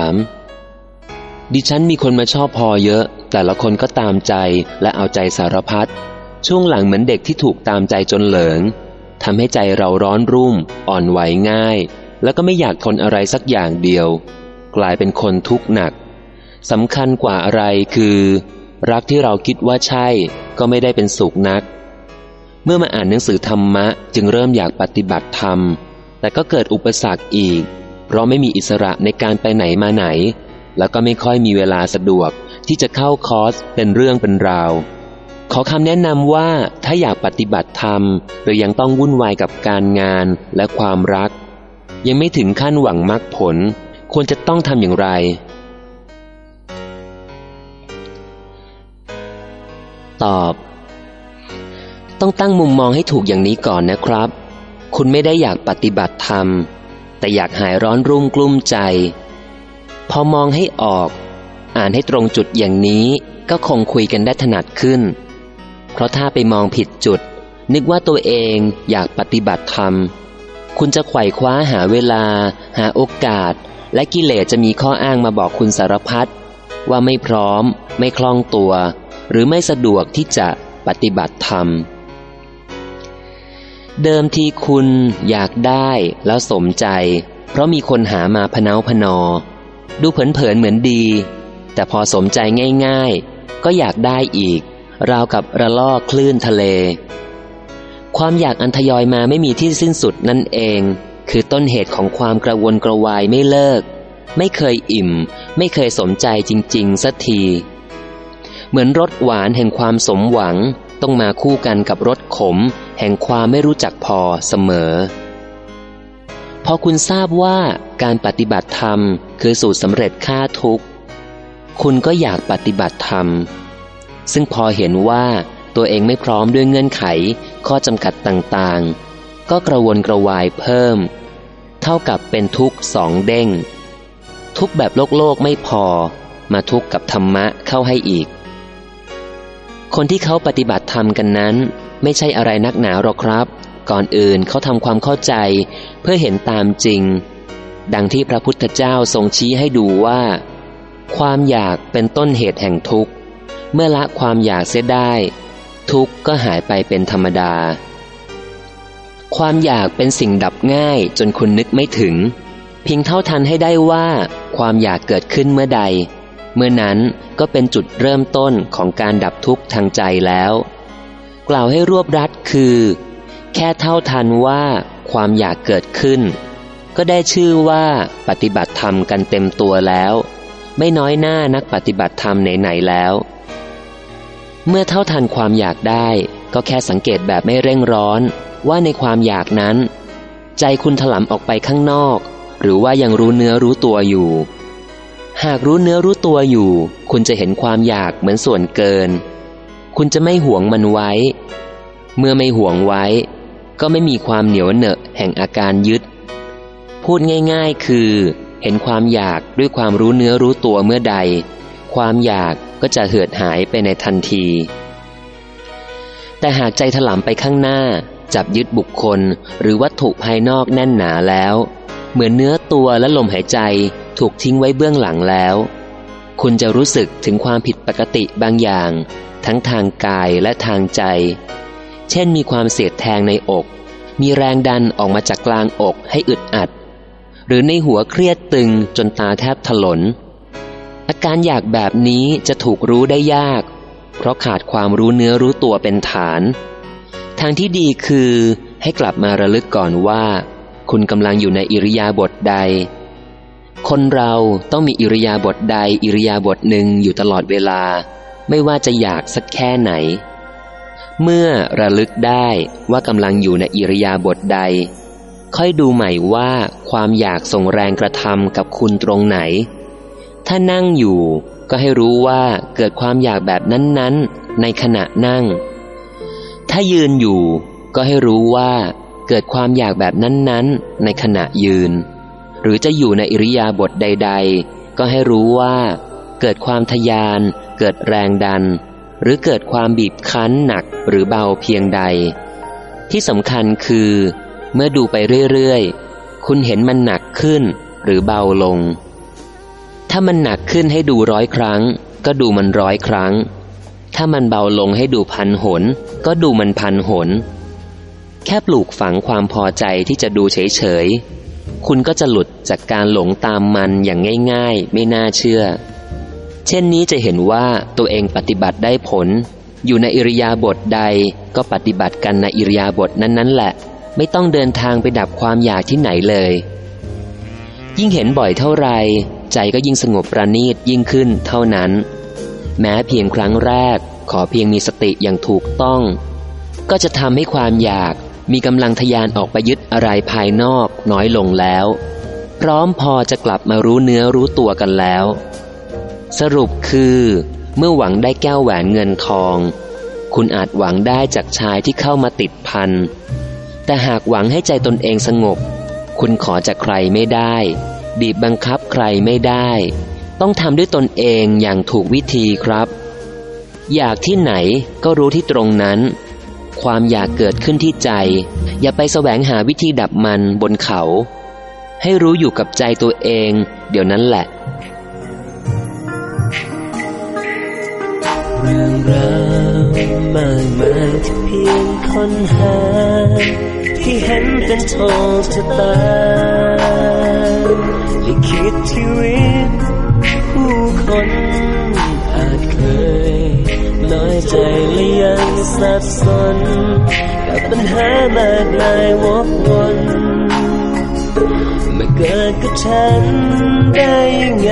าม ดิฉันมีคนมาชอบพอเยอะ แต่ละคนก็ตามใจและเอาใจสารพัด ช่วงหลังเหมือนเด็กที่ถูกตามใจจนเหลิงทำให้ใจเราร้อนรุ่ม อ่อนไหวง่าย แล้วก็ไม่อยากทนอะไรสักอย่างเดียว กลายเป็นคนทุกข์หนักสำคัญกว่าอะไรคือ รักที่เราคิดว่าใช่ ก็ไม่ได้เป็นสุขนัก เมื่อมาอ่านหนังสือธรรมะ จึงเริ่มอยากปฏิบัติธรรม แต่ก็เกิดอุปสรรคอีก เพราะไม่มีอิสระในการไปไหนมาไหน แล้วก็ไม่ค่อยมีเวลาสะดวกที่จะเข้าคอร์สเป็นเรื่องเป็นราว ขอคำแนะนำว่าถ้าอยากปฏิบัติธรรมหรือยังต้องวุ่นวายกับการงานและความรัก ยังไม่ถึงขั้นหวังมรรคผล ควรจะต้องทำอย่างไรตอบ ต้องตั้งมุมมองให้ถูกอย่างนี้ก่อนนะครับ คุณไม่ได้อยากปฏิบัติธรรม แต่อยากหายร้อนรุ่มกลุ้มใจ พอมองให้ออก อ่านให้ตรงจุดอย่างนี้ก็คงคุยกันได้ถนัดขึ้น เพราะถ้าไปมองผิดจุด นึกว่าตัวเองอยากปฏิบัติธรรม คุณจะไขว่คว้าหาเวลา หาโอกาส และกิเลสจะมีข้ออ้างมาบอกคุณสารพัดว่าไม่พร้อม ไม่คล่องตัว หรือไม่สะดวกที่จะปฏิบัติธรรม เดิมทีคุณอยากได้แล้วสมใจ เพราะมีคนหามาพเนาพนอ ดูเผินๆเหมือนดี แต่พอสมใจง่ายๆ ก็อยากได้อีก ราวกับระลอกคลื่นทะเล ความอยากอันทยอยมาไม่มีที่สิ้นสุดนั่นเอง คือต้นเหตุของความกระวนกระวายไม่เลิก ไม่เคยอิ่ม ไม่เคยสมใจจริง ๆสักที เหมือนรสหวานแห่งความสมหวังต้องมาคู่กันกับรสขม แห่งความไม่รู้จักพอเสมอ พอคุณทราบว่าการปฏิบัติธรรมคือสูตรสำเร็จค่าทุกข์ คุณก็อยากปฏิบัติธรรม ซึ่งพอเห็นว่าตัวเองไม่พร้อมด้วยเงื่อนไข ข้อจำกัดต่างๆ ก็กระวนกระวายเพิ่ม เท่ากับเป็นทุกข์สองเด้ง ทุกข์แบบโลกโลกไม่พอ มาทุกข์กับธรรมะเข้าให้อีก คนที่เขาปฏิบัติธรรมกันนั้น ไม่ใช่อะไรนักหนาหรอกครับ ก่อนอื่นเขาทำความเข้าใจ เพื่อเห็นตามจริง ดังที่พระพุทธเจ้าทรงชี้ให้ดูว่า ความอยากเป็นต้นเหตุแห่งทุกข์ เมื่อละความอยากเสียได้ ทุกข์ก็หายไปเป็นธรรมดา ความอยากเป็นสิ่งดับง่ายจนคุณนึกไม่ถึง เพียงเท่าทันให้ได้ว่า ความอยากเกิดขึ้นเมื่อใด เมื่อนั้นก็เป็นจุดเริ่มต้นของการดับทุกข์ทางใจแล้ว กล่าวให้รวบรัดคือ แค่เท่าทันว่าความอยากเกิดขึ้น ก็ได้ชื่อว่าปฏิบัติธรรมกันเต็มตัวแล้ว ไม่น้อยหน้านักปฏิบัติธรรมไหนๆแล้ว เมื่อเท่าทันความอยากได้ ก็แค่สังเกตแบบไม่เร่งร้อนว่าในความอยากนั้น ใจคุณถลำออกไปข้างนอก หรือว่ายังรู้เนื้อรู้ตัวอยู่ หากรู้เนื้อรู้ตัวอยู่ คุณจะเห็นความอยากเหมือนส่วนเกิน คุณจะไม่หวงมันไว้ เมื่อไม่หวงไว้ ก็ไม่มีความเหนียวเหนอะแห่งอาการยึด พูดง่ายๆ คือ เห็นความอยากด้วยความรู้เนื้อรู้ตัวเมื่อใด ความอยากก็จะเหือดหายไปในทันที แต่หากใจถลำไปข้างหน้า จับยึดบุคคลหรือวัตถุภายนอกแน่นหนาแล้ว เหมือนเนื้อตัวและลมหายใจถูกทิ้งไว้เบื้องหลังแล้ว คุณจะรู้สึกถึงความผิดปกติบางอย่าง ทั้งทางกายและทางใจ เช่นมีความเสียดแทงในอก มีแรงดันออกมาจากกลางอกให้อึดอัด หรือในหัวเครียดตึงจนตาแทบถลน อาการอยากแบบนี้จะถูกรู้ได้ยาก เพราะขาดความรู้เนื้อรู้ตัวเป็นฐาน ทางที่ดีคือให้กลับมาระลึกก่อนว่า คุณกำลังอยู่ในอิริยาบถใดคนเราต้องมีอิริยาบถใดอิริยาบถหนึ่งอยู่ตลอดเวลา ไม่ว่าจะอยากสักแค่ไหน เมื่อระลึกได้ว่ากำลังอยู่ในอิริยาบถใด ค่อยดูใหม่ว่าความอยากส่งแรงกระทำกับคุณตรงไหน ถ้านั่งอยู่ก็ให้รู้ว่าเกิดความอยากแบบนั้นๆ ในขณะนั่ง ถ้ายืนอยู่ก็ให้รู้ว่าเกิดความอยากแบบนั้นๆ ในขณะยืน หรือจะอยู่ในอิริยาบถใด ๆ ก็ให้รู้ว่า เกิดความทยาน เกิดแรงดัน หรือเกิดความบีบคั้นหนักหรือเบาเพียงใด ที่สำคัญคือ เมื่อดูไปเรื่อยๆ คุณเห็นมันหนักขึ้นหรือเบาลง ถ้ามันหนักขึ้นให้ดูร้อยครั้ง ก็ดูมันร้อยครั้ง ถ้ามันเบาลงให้ดูพันหน ก็ดูมันพันหน แค่ปลูกฝังความพอใจที่จะดูเฉยๆ คุณก็จะหลุดจากการหลงตามมันอย่างง่าย ๆ ไม่น่าเชื่อ เช่นนี้จะเห็นว่าตัวเองปฏิบัติได้ผล อยู่ในอิริยาบถใดก็ปฏิบัติกันในอิริยาบถนั้นๆ แหละ ไม่ต้องเดินทางไปดับความอยากที่ไหนเลย ยิ่งเห็นบ่อยเท่าไร ใจก็ยิ่งสงบประณีตยิ่งขึ้นเท่านั้น แม้เพียงครั้งแรก ขอเพียงมีสติอย่างถูกต้อง ก็จะทำให้ความอยากมีกำลังทยานออกไปยึดอะไรภายนอกน้อยลงแล้ว พร้อมพอจะกลับมารู้เนื้อรู้ตัวกันแล้ว สรุปคือ เมื่อหวังได้แก้วแหวนเงินทอง คุณอาจหวังได้จากชายที่เข้ามาติดพัน แต่หากหวังให้ใจตนเองสงบ คุณขอจากใครไม่ได้ บีบบังคับใครไม่ได้ ต้องทำด้วยตนเองอย่างถูกวิธีครับ อยากที่ไหนก็รู้ที่ตรงนั้น ความอยากเกิดขึ้นที่ใจ อย่าไปแสวงหาวิธีดับมันบนเขา ให้รู้อยู่กับใจตัวเอง เดี๋ยวนั้นแหละ เรื่องราวมากมายที่เพียงค้นหา ที่เห็นเป็นโชคชะตาลิขิตชีวิตผู้คนอาจเคย น้อยใจและยังสับสน กับปัญหามากมายวกวนมาเกิดกับฉันได้ยังไง